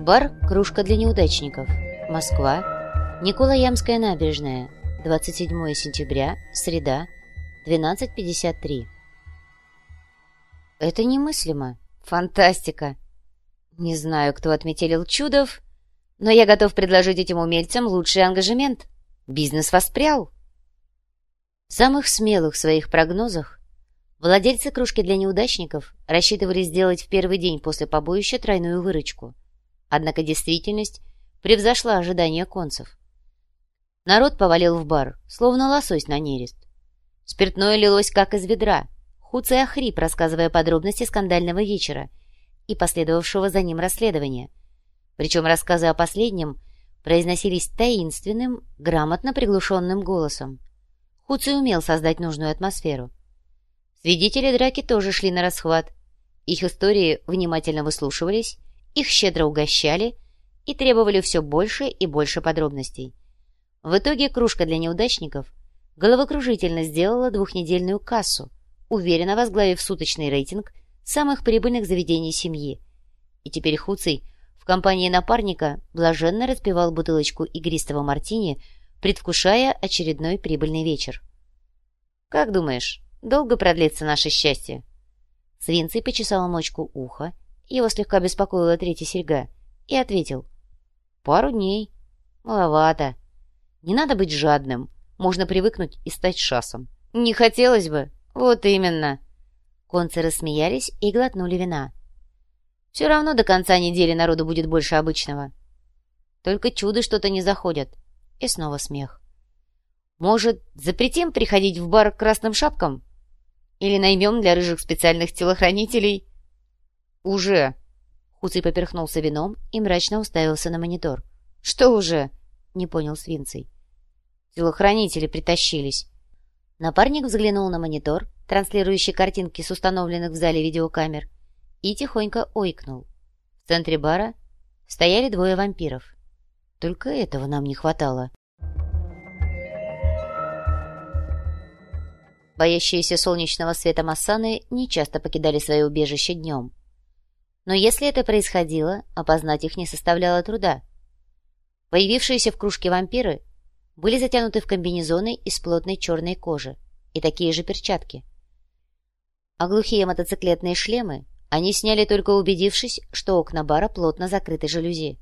Бар «Кружка для неудачников». Москва. Николаямская набережная. 27 сентября. Среда. 12.53. Это немыслимо. Фантастика. Не знаю, кто отметелил чудов, но я готов предложить этим умельцам лучший ангажемент. Бизнес воспрял. В самых смелых своих прогнозах владельцы кружки для неудачников рассчитывали сделать в первый день после побоища тройную выручку. Однако действительность превзошла ожидания концев. Народ повалил в бар, словно лосось на нерест. Спиртное лилось как из ведра. Хуцей охрип, рассказывая подробности скандального вечера и последовавшего за ним расследования. Причем рассказы о последнем произносились таинственным, грамотно приглушенным голосом. Хуцей умел создать нужную атмосферу. Свидетели драки тоже шли на расхват. Их истории внимательно выслушивались, их щедро угощали и требовали все больше и больше подробностей. В итоге кружка для неудачников головокружительно сделала двухнедельную кассу, уверенно возглавив суточный рейтинг самых прибыльных заведений семьи. И теперь Хуций в компании напарника блаженно распивал бутылочку игристого мартини, предвкушая очередной прибыльный вечер. «Как думаешь, долго продлится наше счастье?» Свинций почесал мочку уха его слегка беспокоила третья серьга. И ответил. «Пару дней. Маловато. Не надо быть жадным. Можно привыкнуть и стать шасом. Не хотелось бы. Вот именно». Концы рассмеялись и глотнули вина. «Все равно до конца недели народу будет больше обычного. Только чудо что-то не заходят». И снова смех. «Может, запретим приходить в бар к красным шапкам? Или наймем для рыжих специальных телохранителей?» «Уже!» Хуций поперхнулся вином и мрачно уставился на монитор. «Что уже?» — не понял Свинций. «Телохранители притащились». Напарник взглянул на монитор, транслирующий картинки с установленных в зале видеокамер, и тихонько ойкнул. В центре бара стояли двое вампиров. Только этого нам не хватало. Боящиеся солнечного света массаны нечасто покидали свое убежище днем. Но если это происходило, опознать их не составляло труда. Появившиеся в кружке вампиры были затянуты в комбинезоны из плотной черной кожи и такие же перчатки. А глухие мотоциклетные шлемы они сняли только убедившись, что окна бара плотно закрыты жалюзи.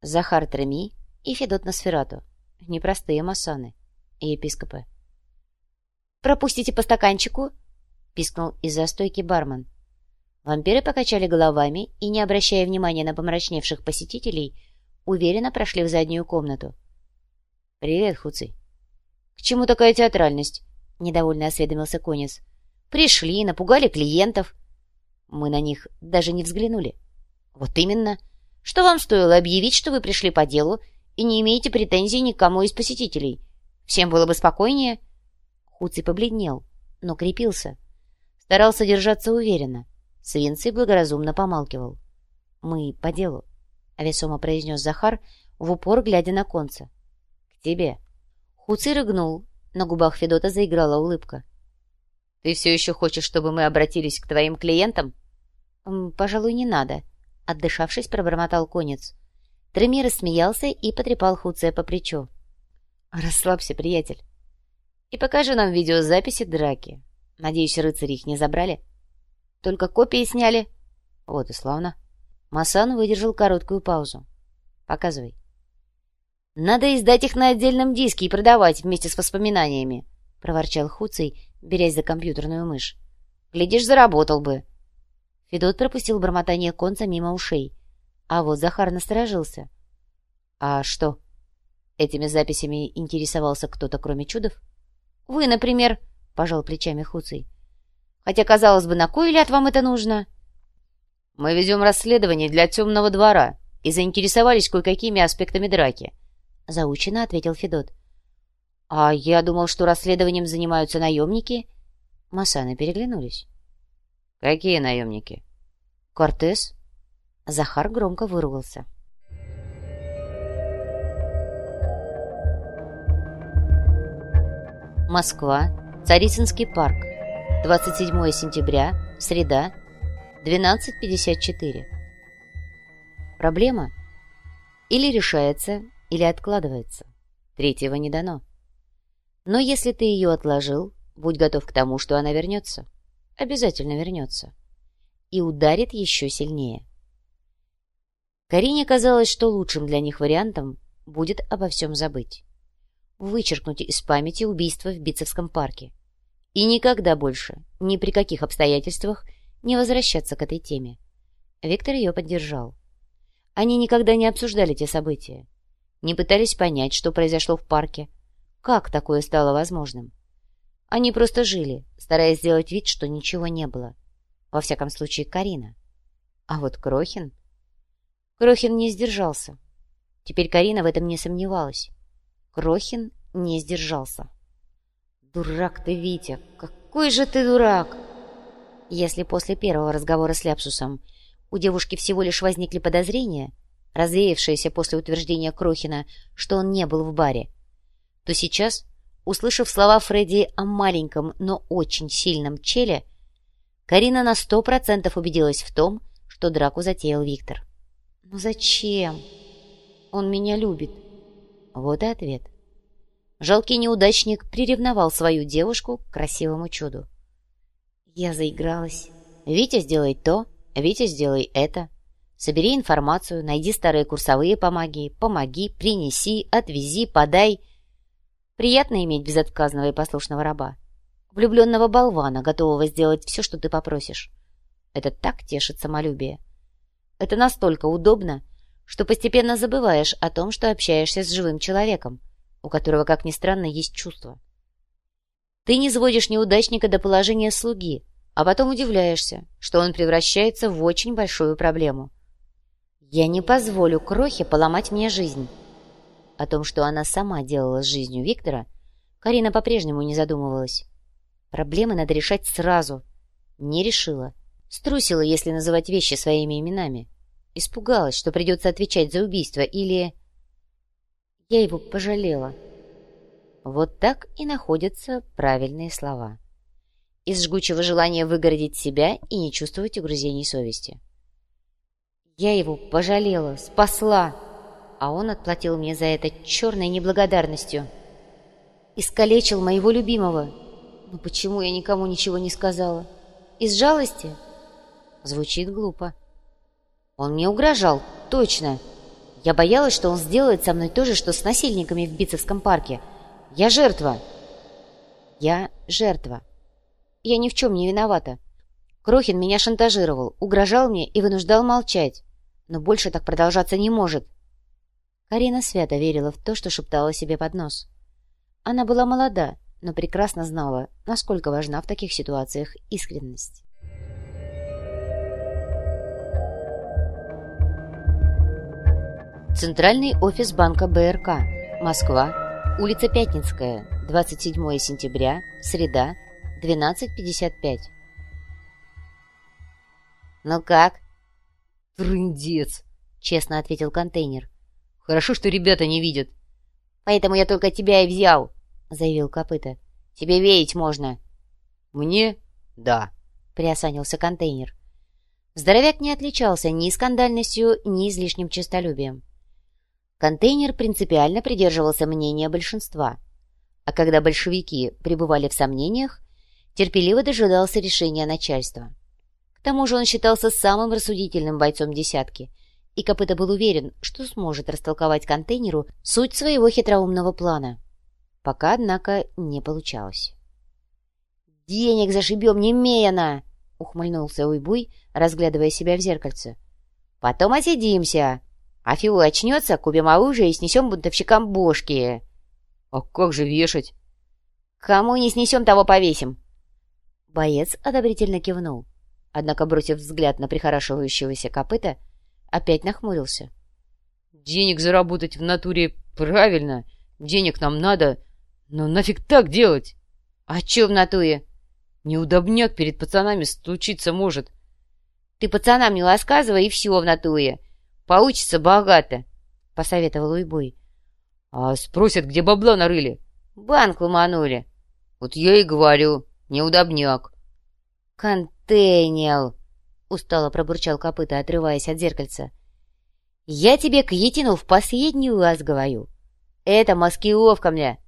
Захар Треми и Федот Носферату. Непростые масаны и епископы. «Пропустите по стаканчику!» — пискнул из-за стойки бармен. Вампиры покачали головами и, не обращая внимания на помрачневших посетителей, уверенно прошли в заднюю комнату. «Привет, Хуций». «К чему такая театральность?» — недовольно осведомился Конец. «Пришли, напугали клиентов». Мы на них даже не взглянули. «Вот именно. Что вам стоило объявить, что вы пришли по делу и не имеете претензий никому из посетителей? Всем было бы спокойнее». Хуций побледнел, но крепился. Старался держаться уверенно. Свинций благоразумно помалкивал. «Мы по делу», — весомо произнес Захар, в упор глядя на конца. «К тебе». Хуций рыгнул, на губах Федота заиграла улыбка. «Ты все еще хочешь, чтобы мы обратились к твоим клиентам?» «Пожалуй, не надо», — отдышавшись, пробормотал конец. Тремир рассмеялся и потрепал Хуция по плечу. «Расслабься, приятель. И покажи нам видеозаписи драки. Надеюсь, рыцари их не забрали?» Только копии сняли. Вот и славно. Масан выдержал короткую паузу. Показывай. Надо издать их на отдельном диске и продавать вместе с воспоминаниями, проворчал Хуций, берясь за компьютерную мышь. Глядишь, заработал бы. Федот пропустил бормотание конца мимо ушей. А вот Захар насторожился. А что? Этими записями интересовался кто-то, кроме чудов? Вы, например, пожал плечами Хуций. Хотя, казалось бы, на кой ляд вам это нужно? Мы ведем расследование для темного двора и заинтересовались кое-какими аспектами драки. Заучено ответил Федот. А я думал, что расследованием занимаются наемники. Масаны переглянулись. Какие наемники? Кортес. Захар громко выругался. Москва. Царицынский парк. 27 сентября, среда, 12.54. Проблема или решается, или откладывается. Третьего не дано. Но если ты ее отложил, будь готов к тому, что она вернется. Обязательно вернется. И ударит еще сильнее. Карине казалось, что лучшим для них вариантом будет обо всем забыть. Вычеркнуть из памяти убийство в Битцевском парке. И никогда больше, ни при каких обстоятельствах, не возвращаться к этой теме. Виктор ее поддержал. Они никогда не обсуждали те события, не пытались понять, что произошло в парке, как такое стало возможным. Они просто жили, стараясь сделать вид, что ничего не было. Во всяком случае, Карина. А вот Крохин... Крохин не сдержался. Теперь Карина в этом не сомневалась. Крохин не сдержался. «Дурак ты, Витя! Какой же ты дурак!» Если после первого разговора с Ляпсусом у девушки всего лишь возникли подозрения, развеявшиеся после утверждения Крохина, что он не был в баре, то сейчас, услышав слова Фредди о маленьком, но очень сильном челе, Карина на сто процентов убедилась в том, что драку затеял Виктор. «Ну зачем? Он меня любит». Вот и ответ. Жалкий неудачник приревновал свою девушку к красивому чуду. Я заигралась. Витя, сделай то, Витя, сделай это. Собери информацию, найди старые курсовые по магии, помоги, принеси, отвези, подай. Приятно иметь безотказного и послушного раба. Влюбленного болвана, готового сделать все, что ты попросишь. Это так тешит самолюбие. Это настолько удобно, что постепенно забываешь о том, что общаешься с живым человеком, у которого, как ни странно, есть чувства. Ты не сводишь неудачника до положения слуги, а потом удивляешься, что он превращается в очень большую проблему. Я не позволю Крохе поломать мне жизнь. О том, что она сама делала с жизнью Виктора, Карина по-прежнему не задумывалась. Проблемы надо решать сразу. Не решила. Струсила, если называть вещи своими именами. Испугалась, что придется отвечать за убийство, или... Я его пожалела. Вот так и находятся правильные слова из жгучего желания выгородить себя и не чувствовать угрызений совести. Я его пожалела, спасла, а он отплатил мне за это черной неблагодарностью. Искалечил моего любимого. Но почему я никому ничего не сказала? Из жалости? Звучит глупо. Он мне угрожал, точно. Я боялась, что он сделает со мной то же, что с насильниками в Битцевском парке. Я жертва. Я жертва. Я ни в чем не виновата. Крохин меня шантажировал, угрожал мне и вынуждал молчать. Но больше так продолжаться не может. Карина свято верила в то, что шептала себе под нос. Она была молода, но прекрасно знала, насколько важна в таких ситуациях искренность. Центральный офис банка БРК. Москва. Улица Пятницкая. 27 сентября. Среда. 12.55. «Ну как?» «Трындец!» — честно ответил контейнер. «Хорошо, что ребята не видят». «Поэтому я только тебя и взял», — заявил Копыта. «Тебе верить можно». «Мне? Да», — приосанился контейнер. Здоровяк не отличался ни скандальностью, ни излишним честолюбием. Контейнер принципиально придерживался мнения большинства. А когда большевики пребывали в сомнениях, терпеливо дожидался решения начальства. К тому же он считался самым рассудительным бойцом десятки, и Копыта был уверен, что сможет растолковать контейнеру суть своего хитроумного плана. Пока, однако, не получалось. «Денег зашибем немеяно!» — ухмыльнулся Уйбуй, разглядывая себя в зеркальце. «Потом отсидимся. А Фиу очнется, купим оружие и снесем бунтовщикам бошки». «А как же вешать?» «Кому не снесем, того повесим. Боец одобрительно кивнул, однако, бросив взгляд на прихорашивающегося копыта, опять нахмурился. «Денег заработать в натуре правильно, денег нам надо, но нафиг так делать?» «А чё в натуре?» «Неудобняк перед пацанами случиться может». «Ты пацанам не рассказывай, и все в натуре. Получится богато», — посоветовал Уйбуй. «А спросят, где бабла нарыли?» «Банк ломанули». «Вот я и говорю». Неудобняк. Контейнер! Устало пробурчал копыта, отрываясь от зеркальца. Я тебе, Кьетину, в последний раз говорю. Это маскировка мне,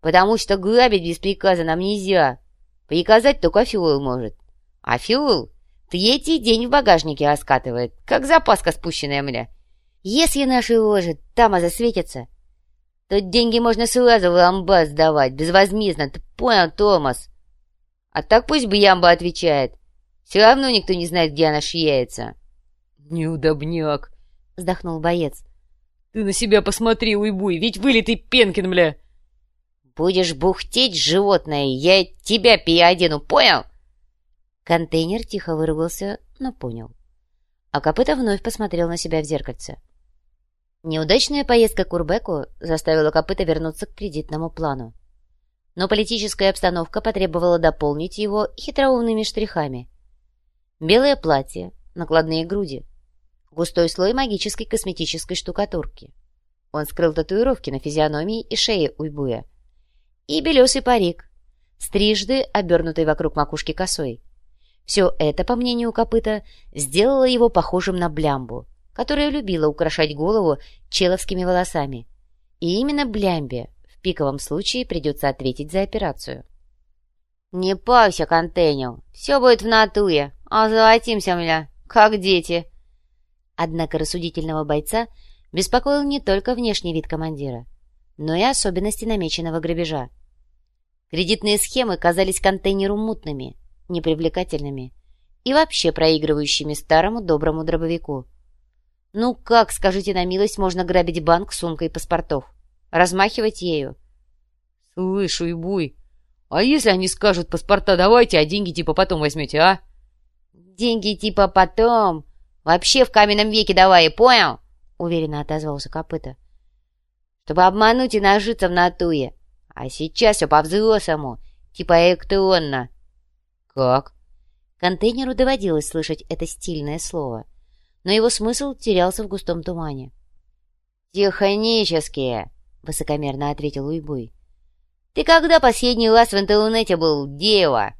потому что грабить без приказа нам нельзя. Приказать только Филул может. А Филул третий день в багажнике раскатывает, как запаска спущенная мля. Если наши ложи там засветятся, то деньги можно сразу в амбар сдавать, безвозмездно, ты понял, Томас? А так пусть бы Ямба отвечает. Все равно никто не знает, где она шияется. «Неудобняк!» — вздохнул боец. «Ты на себя посмотри, уйбуй, ведь вылитый Пенкин, бля!» «Будешь бухтеть, животное, я тебя переодену, понял?» Контейнер тихо выругался, но понял. А копыта вновь посмотрел на себя в зеркальце. Неудачная поездка к Урбеку заставила копыта вернуться к кредитному плану. Но политическая обстановка потребовала дополнить его хитроумными штрихами. Белое платье, накладные груди, густой слой магической косметической штукатурки. Он скрыл татуировки на физиономии и шее Уйбуя. И белесый парик, стрижды обернутый вокруг макушки косой. Все это, по мнению копыта, сделало его похожим на блямбу, которая любила украшать голову человскими волосами. И именно Блямбе в пиковом случае придется ответить за операцию. «Не пайся, контейнер, все будет в натуре, а золотимся, мля, как дети!» Однако рассудительного бойца беспокоил не только внешний вид командира, но и особенности намеченного грабежа. Кредитные схемы казались контейнеру мутными, непривлекательными и вообще проигрывающими старому доброму дробовику — ну как, скажите на милость, можно грабить банк сумкой паспортов? Размахивать ею? Слышь, уйбуй, а если они скажут паспорта давайте, а деньги типа потом возьмете, а? Деньги типа потом? Вообще в каменном веке давай, понял? Уверенно отозвался копыта. Чтобы обмануть и нажиться в натуе. А сейчас все по-взрослому, типа электронно. Как? Контейнеру доводилось слышать это стильное слово но его смысл терялся в густом тумане. «Технические», — высокомерно ответил Уйбуй. «Ты когда последний раз в интернете был, дева?»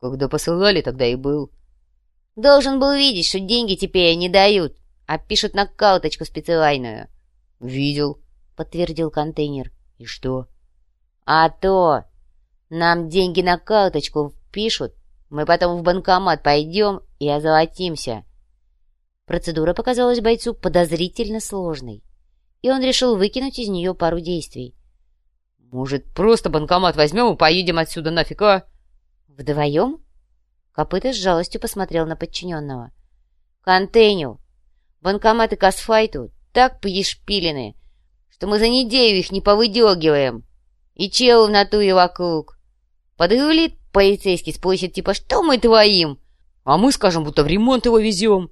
«Когда посылали, тогда и был». «Должен был видеть, что деньги теперь не дают, а пишут на карточку специальную». «Видел», — подтвердил контейнер. «И что?» «А то! Нам деньги на карточку пишут, мы потом в банкомат пойдем и озолотимся». Процедура показалась бойцу подозрительно сложной, и он решил выкинуть из нее пару действий. «Может, просто банкомат возьмем и поедем отсюда нафиг, а?» «Вдвоем?» Копыта с жалостью посмотрел на подчиненного. «Контейню! Банкоматы к асфальту так поешпилены, что мы за неделю их не повыдергиваем. И чел в натуре вокруг. Подгрулит полицейский, спросит типа, что мы твоим? А мы скажем, будто в ремонт его везем.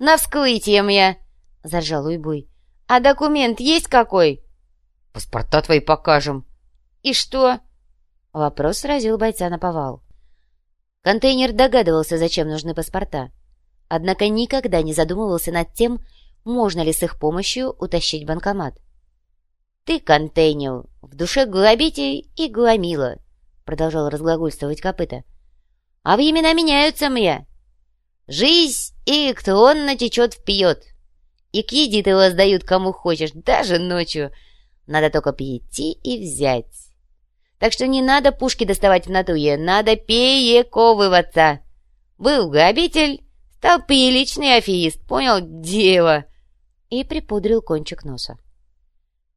«На вскрытие мне!» — заржал Уйбуй. «А документ есть какой?» «Паспорта твои покажем». «И что?» Вопрос сразил бойца на повал. Контейнер догадывался, зачем нужны паспорта, однако никогда не задумывался над тем, можно ли с их помощью утащить банкомат. «Ты, контейнер, в душе грабитель и громила», — продолжал разглагольствовать копыта. «А времена меняются мне. Жизнь электронно течет вперед. И кредиты воздают кому хочешь, даже ночью. Надо только прийти и взять. Так что не надо пушки доставать в натуе, надо перековываться. Был грабитель, стал приличный аферист, понял, дева? И припудрил кончик носа.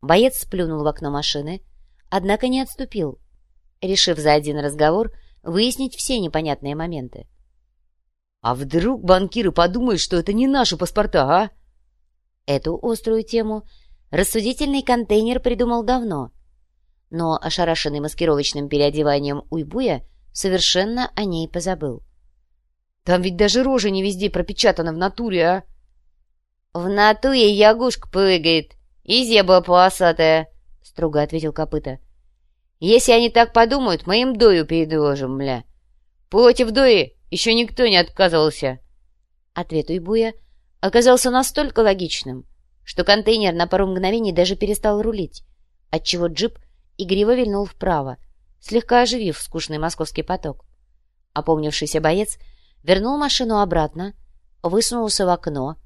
Боец сплюнул в окно машины, однако не отступил, решив за один разговор выяснить все непонятные моменты. А вдруг банкиры подумают, что это не наши паспорта, а? Эту острую тему рассудительный контейнер придумал давно. Но ошарашенный маскировочным переодеванием Уйбуя совершенно о ней позабыл. Там ведь даже рожа не везде пропечатана в натуре, а? В натуре ягушка прыгает, и зебра полосатая, строго ответил копыта. Если они так подумают, мы им дою передложим, мля. Против дои еще никто не отказывался. Ответ Уйбуя оказался настолько логичным, что контейнер на пару мгновений даже перестал рулить, отчего джип игриво вильнул вправо, слегка оживив скучный московский поток. Опомнившийся боец вернул машину обратно, высунулся в окно,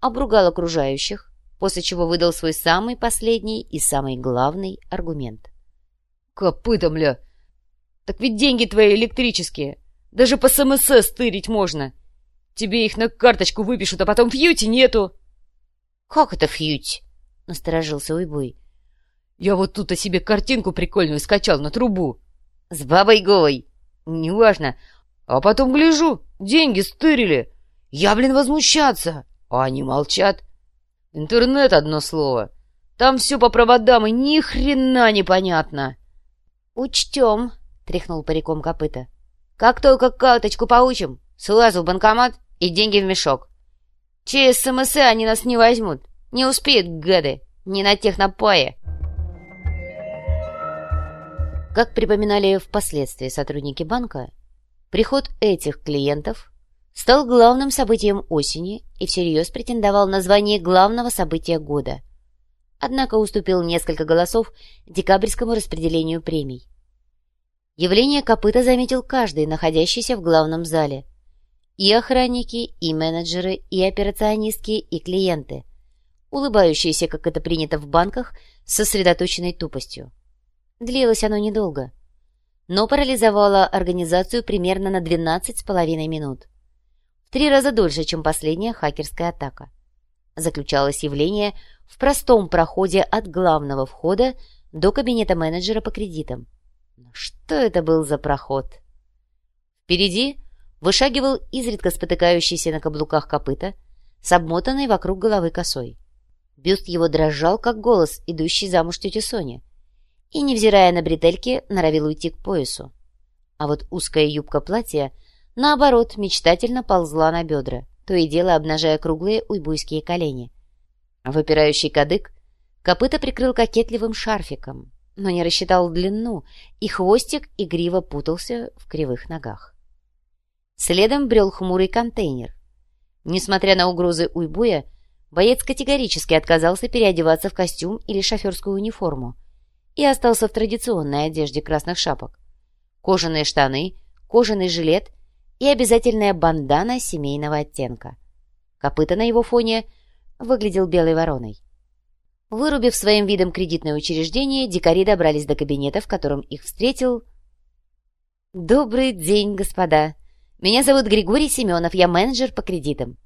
обругал окружающих, после чего выдал свой самый последний и самый главный аргумент. «Копыта, мля! Так ведь деньги твои электрические! Даже по СМС стырить можно! Тебе их на карточку выпишут, а потом фьюти нету!» «Как это фьють?» — насторожился Уйбуй. «Я вот тут о себе картинку прикольную скачал на трубу». «С бабой голой?» «Неважно. А потом гляжу, деньги стырили. Я, блин, возмущаться. А они молчат. Интернет — одно слово. Там все по проводам, и ни хрена непонятно». «Учтем», — тряхнул париком копыта. «Как только карточку получим, сразу в банкомат и деньги в мешок. Через СМС они нас не возьмут. Не успеют, гады. Не на тех напое. Как припоминали впоследствии сотрудники банка, приход этих клиентов стал главным событием осени и всерьез претендовал на звание главного события года. Однако уступил несколько голосов декабрьскому распределению премий. Явление копыта заметил каждый, находящийся в главном зале – и охранники, и менеджеры, и операционистки, и клиенты, улыбающиеся, как это принято в банках, с сосредоточенной тупостью. Длилось оно недолго, но парализовало организацию примерно на 12 с половиной минут. В три раза дольше, чем последняя хакерская атака. Заключалось явление в простом проходе от главного входа до кабинета менеджера по кредитам. Что это был за проход? Впереди вышагивал изредка спотыкающийся на каблуках копыта с обмотанной вокруг головы косой. Бюст его дрожал, как голос, идущий замуж тети Сони, и, невзирая на бретельки, норовил уйти к поясу. А вот узкая юбка платья, наоборот, мечтательно ползла на бедра, то и дело обнажая круглые уйбуйские колени. Выпирающий кадык копыта прикрыл кокетливым шарфиком, но не рассчитал длину, и хвостик игриво путался в кривых ногах. Следом брел хмурый контейнер. Несмотря на угрозы уйбуя, боец категорически отказался переодеваться в костюм или шоферскую униформу и остался в традиционной одежде красных шапок. Кожаные штаны, кожаный жилет и обязательная бандана семейного оттенка. Копыта на его фоне выглядел белой вороной. Вырубив своим видом кредитное учреждение, дикари добрались до кабинета, в котором их встретил... «Добрый день, господа!» Меня зовут Григорий Семенов, я менеджер по кредитам».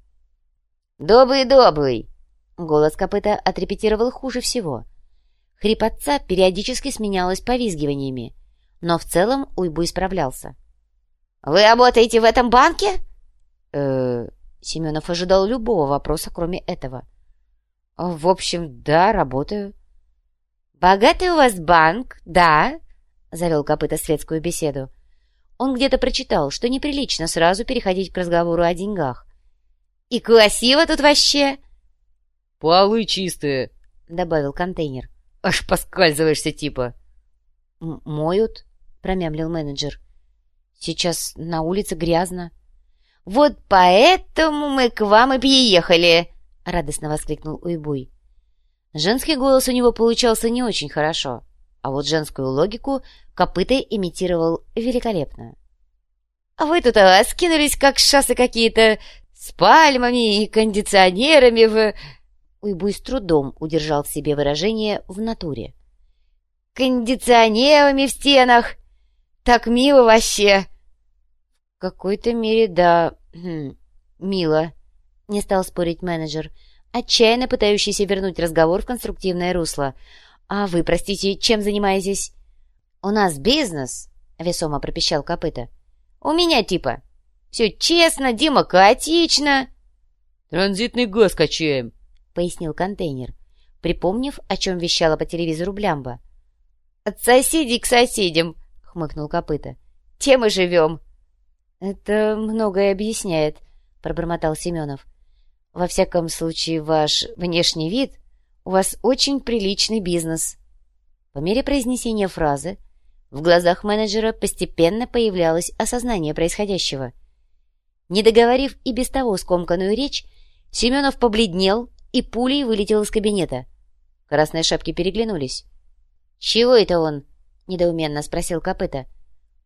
«Добрый-добрый!» Голос копыта отрепетировал хуже всего. Хрипотца периодически сменялась повизгиваниями, но в целом Уйбу исправлялся. «Вы работаете в этом банке?» э Семенов ожидал любого вопроса, кроме этого. «В общем, да, работаю». «Богатый у вас банк, да?» — завел копыта светскую беседу. Он где-то прочитал, что неприлично сразу переходить к разговору о деньгах. «И красиво тут вообще!» «Полы чистые», — добавил контейнер. «Аж поскальзываешься типа». «Моют», — промямлил менеджер. «Сейчас на улице грязно». «Вот поэтому мы к вам и приехали!» — радостно воскликнул Уйбуй. Женский голос у него получался не очень хорошо, а вот женскую логику Копыта имитировал великолепно. «А вы тут а, скинулись, как шассы какие-то, с пальмами и кондиционерами в...» Уйбуй с трудом удержал в себе выражение «в натуре». «Кондиционерами в стенах! Так мило вообще!» «В какой-то мере, да, хм, мило», — не стал спорить менеджер, отчаянно пытающийся вернуть разговор в конструктивное русло. «А вы, простите, чем занимаетесь?» «У нас бизнес», — весомо пропищал копыта. «У меня типа. Все честно, демократично». «Транзитный газ качаем», — пояснил контейнер, припомнив, о чем вещала по телевизору Блямба. «От соседей к соседям», — хмыкнул копыта. «Тем и живем». «Это многое объясняет», — пробормотал Семенов. «Во всяком случае, ваш внешний вид... У вас очень приличный бизнес». По мере произнесения фразы в глазах менеджера постепенно появлялось осознание происходящего. Не договорив и без того скомканную речь, Семенов побледнел и пулей вылетел из кабинета. Красные шапки переглянулись. «Чего это он?» — недоуменно спросил копыта.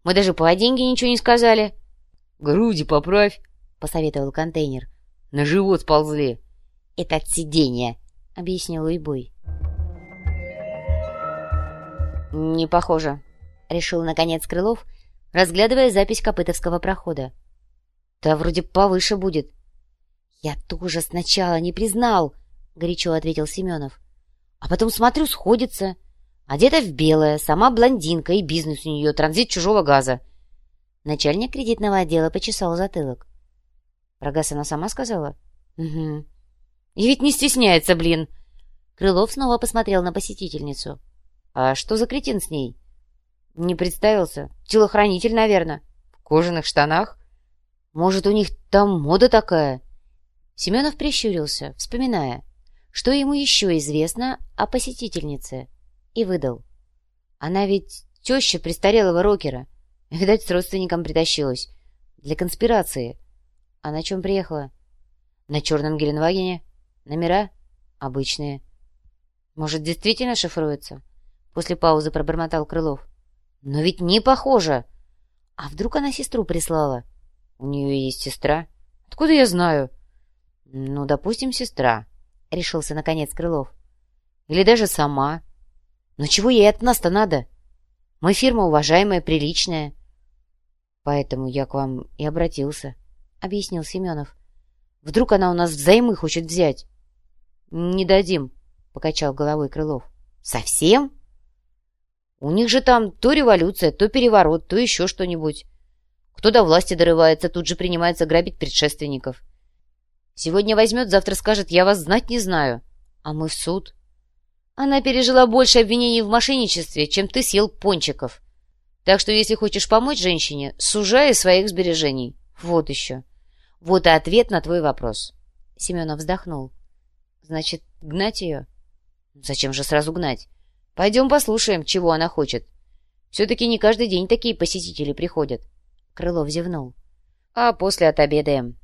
«Мы даже по деньги ничего не сказали». «Груди поправь», — посоветовал контейнер. «На живот сползли». Это от сидения, объяснил Уйбуй. Не похоже, решил наконец Крылов, разглядывая запись Копытовского прохода. Да вроде повыше будет. Я тоже сначала не признал, горячо ответил Семенов. А потом смотрю, сходится. Одета в белое, сама блондинка и бизнес у нее, транзит чужого газа. Начальник кредитного отдела почесал затылок. Про газ она сама сказала? Угу. И ведь не стесняется, блин. Крылов снова посмотрел на посетительницу. А что за кретин с ней? Не представился. Телохранитель, наверное. В кожаных штанах? Может, у них там мода такая? Семенов прищурился, вспоминая, что ему еще известно о посетительнице, и выдал. Она ведь теща престарелого рокера. Видать, с родственником притащилась. Для конспирации. А на чем приехала? На черном Геленвагене. Номера? Обычные. Может, действительно шифруется? После паузы пробормотал Крылов. Но ведь не похоже. А вдруг она сестру прислала? У нее есть сестра. Откуда я знаю? Ну, допустим, сестра. Решился, наконец, Крылов. Или даже сама. Но чего ей от нас-то надо? Мы фирма уважаемая, приличная. Поэтому я к вам и обратился, — объяснил Семенов. Вдруг она у нас взаймы хочет взять? Не дадим, — покачал головой Крылов. Совсем? У них же там то революция, то переворот, то еще что-нибудь. Кто до власти дорывается, тут же принимается грабить предшественников. Сегодня возьмет, завтра скажет, я вас знать не знаю. А мы в суд. Она пережила больше обвинений в мошенничестве, чем ты съел пончиков. Так что, если хочешь помочь женщине, сужай своих сбережений. Вот еще. Вот и ответ на твой вопрос. Семенов вздохнул. Значит, гнать ее? Зачем же сразу гнать? Пойдем послушаем, чего она хочет. Все-таки не каждый день такие посетители приходят. Крылов зевнул. А после отобедаем.